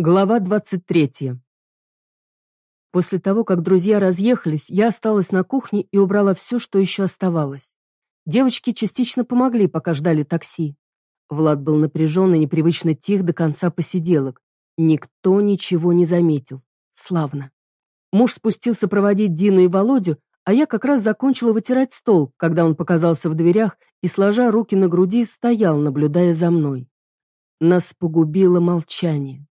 Глава 23. После того, как друзья разъехались, я осталась на кухне и убрала все, что еще оставалось. Девочки частично помогли, пока ждали такси. Влад был напряжен и непривычно тих до конца посиделок. Никто ничего не заметил. Славно. Муж спустился проводить Дину и Володю, а я как раз закончила вытирать стол, когда он показался в дверях и, сложа руки на груди, стоял, наблюдая за мной. Нас погубило молчание.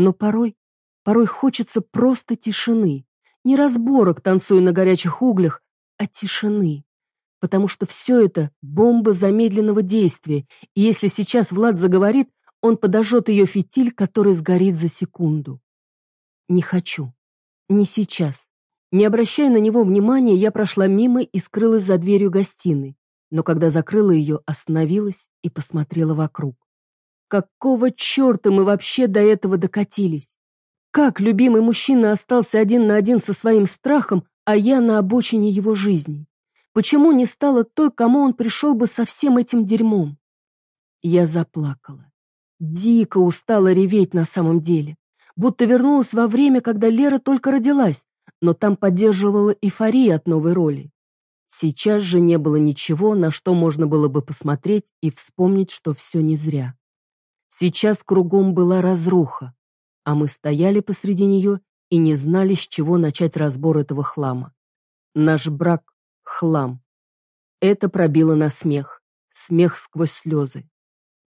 Но порой, порой хочется просто тишины. Не разборок, танцуя на горячих углях, а тишины. Потому что все это бомба замедленного действия, и если сейчас Влад заговорит, он подожжет ее фитиль, который сгорит за секунду. Не хочу. Не сейчас. Не обращая на него внимания, я прошла мимо и скрылась за дверью гостиной. Но когда закрыла ее, остановилась и посмотрела вокруг. Какого черта мы вообще до этого докатились? Как любимый мужчина остался один на один со своим страхом, а я на обочине его жизни? Почему не стала той, кому он пришел бы со всем этим дерьмом? Я заплакала. Дико устала реветь на самом деле. Будто вернулась во время, когда Лера только родилась, но там поддерживала эйфория от новой роли. Сейчас же не было ничего, на что можно было бы посмотреть и вспомнить, что все не зря. Сейчас кругом была разруха, а мы стояли посреди нее и не знали, с чего начать разбор этого хлама. Наш брак — хлам. Это пробило на смех, смех сквозь слезы.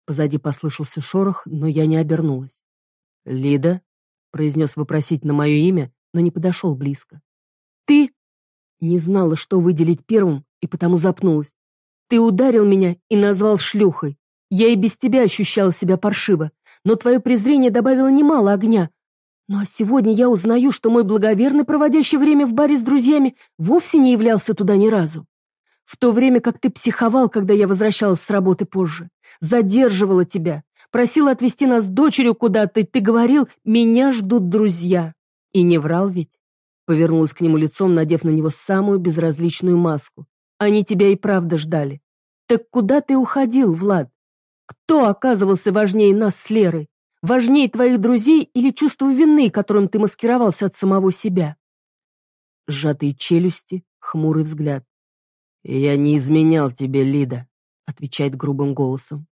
Позади послышался шорох, но я не обернулась. «Лида?» — произнес вопросительно мое имя, но не подошел близко. «Ты?» Не знала, что выделить первым, и потому запнулась. «Ты ударил меня и назвал шлюхой. Я и без тебя ощущала себя паршиво, но твое презрение добавило немало огня. Ну а сегодня я узнаю, что мой благоверный, проводящий время в баре с друзьями, вовсе не являлся туда ни разу. В то время как ты психовал, когда я возвращалась с работы позже, задерживала тебя, просила отвезти нас с дочерью куда-то, ты говорил, меня ждут друзья. И не врал ведь? Повернулась к нему лицом, надев на него самую безразличную маску. Они тебя и правда ждали. Так куда ты уходил, Влад? Кто оказывался важнее нас с Лерой? Важнее твоих друзей или чувство вины, которым ты маскировался от самого себя? Сжатые челюсти, хмурый взгляд. «Я не изменял тебе, Лида», — отвечает грубым голосом.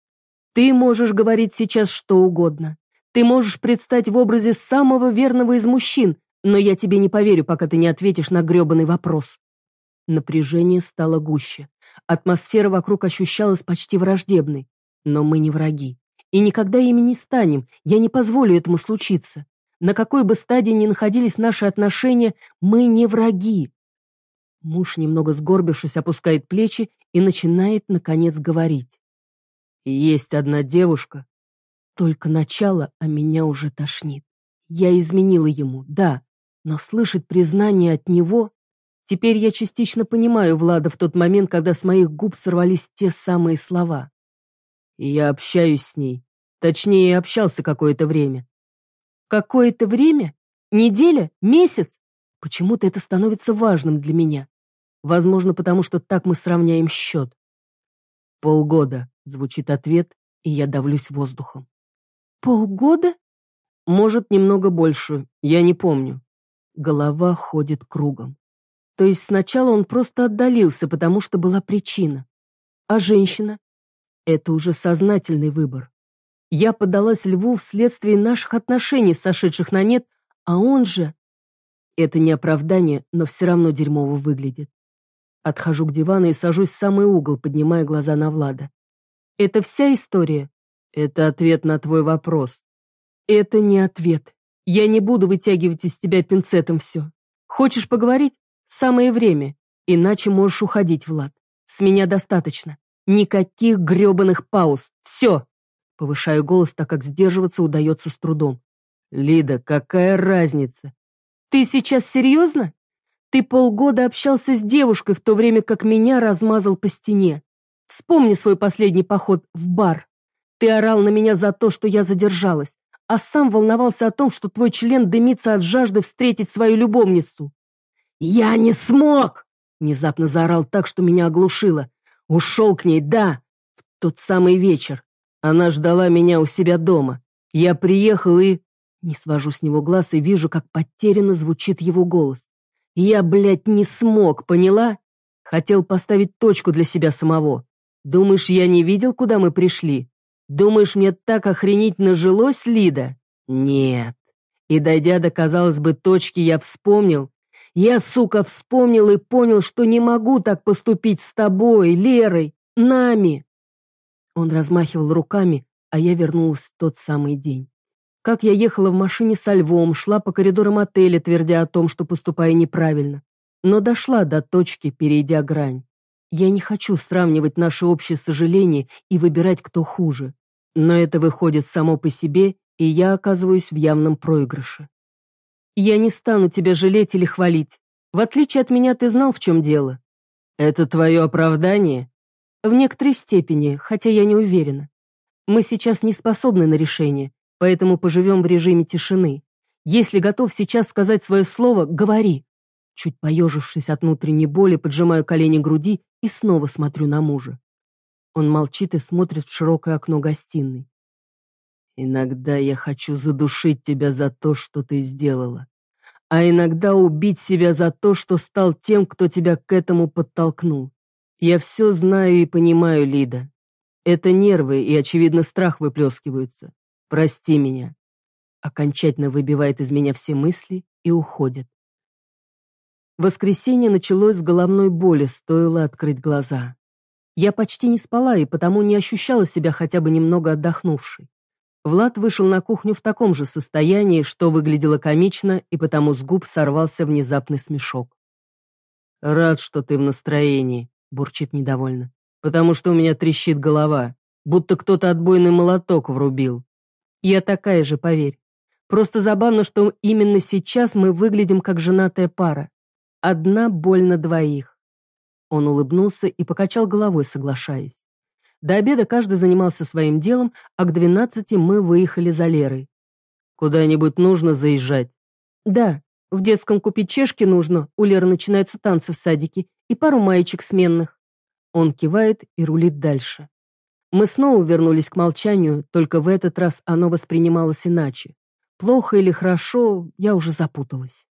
«Ты можешь говорить сейчас что угодно. Ты можешь предстать в образе самого верного из мужчин, но я тебе не поверю, пока ты не ответишь на гребаный вопрос». Напряжение стало гуще. Атмосфера вокруг ощущалась почти враждебной. Но мы не враги. И никогда ими не станем. Я не позволю этому случиться. На какой бы стадии ни находились наши отношения, мы не враги. Муж, немного сгорбившись, опускает плечи и начинает, наконец, говорить. Есть одна девушка. Только начало, а меня уже тошнит. Я изменила ему, да, но слышать признание от него... Теперь я частично понимаю Влада в тот момент, когда с моих губ сорвались те самые слова и я общаюсь с ней. Точнее, общался какое-то время. Какое-то время? Неделя? Месяц? Почему-то это становится важным для меня. Возможно, потому что так мы сравняем счет. Полгода, звучит ответ, и я давлюсь воздухом. Полгода? Может, немного больше, я не помню. Голова ходит кругом. То есть сначала он просто отдалился, потому что была причина. А женщина? Это уже сознательный выбор. Я подалась льву вследствие наших отношений, сошедших на нет, а он же... Это не оправдание, но все равно дерьмово выглядит. Отхожу к дивану и сажусь в самый угол, поднимая глаза на Влада. Это вся история? Это ответ на твой вопрос. Это не ответ. Я не буду вытягивать из тебя пинцетом все. Хочешь поговорить? Самое время. Иначе можешь уходить, Влад. С меня достаточно. Никаких грёбаных пауз. Все. Повышаю голос, так как сдерживаться удается с трудом. Лида, какая разница? Ты сейчас серьезно? Ты полгода общался с девушкой, в то время как меня размазал по стене. Вспомни свой последний поход в бар. Ты орал на меня за то, что я задержалась, а сам волновался о том, что твой член дымится от жажды встретить свою любовницу. «Я не смог!» Внезапно заорал так, что меня оглушило. Ушел к ней, да, в тот самый вечер. Она ждала меня у себя дома. Я приехал и... Не свожу с него глаз и вижу, как потерянно звучит его голос. Я, блядь, не смог, поняла? Хотел поставить точку для себя самого. Думаешь, я не видел, куда мы пришли? Думаешь, мне так охренительно жилось, Лида? Нет. И дойдя до, казалось бы, точки, я вспомнил. Я, сука, вспомнил и понял, что не могу так поступить с тобой, Лерой, нами. Он размахивал руками, а я вернулась в тот самый день. Как я ехала в машине со львом, шла по коридорам отеля, твердя о том, что поступаю неправильно. Но дошла до точки, перейдя грань. Я не хочу сравнивать наши общие сожаления и выбирать, кто хуже. Но это выходит само по себе, и я оказываюсь в явном проигрыше. Я не стану тебя жалеть или хвалить. В отличие от меня, ты знал, в чем дело. Это твое оправдание? В некоторой степени, хотя я не уверена. Мы сейчас не способны на решение, поэтому поживем в режиме тишины. Если готов сейчас сказать свое слово, говори. Чуть поежившись от внутренней боли, поджимаю колени груди и снова смотрю на мужа. Он молчит и смотрит в широкое окно гостиной. «Иногда я хочу задушить тебя за то, что ты сделала, а иногда убить себя за то, что стал тем, кто тебя к этому подтолкнул. Я все знаю и понимаю, Лида. Это нервы и, очевидно, страх выплескиваются. Прости меня. Окончательно выбивает из меня все мысли и уходит. Воскресенье началось с головной боли, стоило открыть глаза. Я почти не спала и потому не ощущала себя хотя бы немного отдохнувшей. Влад вышел на кухню в таком же состоянии, что выглядело комично, и потому с губ сорвался внезапный смешок. «Рад, что ты в настроении», — бурчит недовольно. «Потому что у меня трещит голова, будто кто-то отбойный молоток врубил». «Я такая же, поверь. Просто забавно, что именно сейчас мы выглядим как женатая пара. Одна боль на двоих». Он улыбнулся и покачал головой, соглашаясь. До обеда каждый занимался своим делом, а к двенадцати мы выехали за Лерой. «Куда-нибудь нужно заезжать?» «Да, в детском купить чешки нужно, у Леры начинаются танцы в садике, и пару маечек сменных. Он кивает и рулит дальше. Мы снова вернулись к молчанию, только в этот раз оно воспринималось иначе. Плохо или хорошо, я уже запуталась.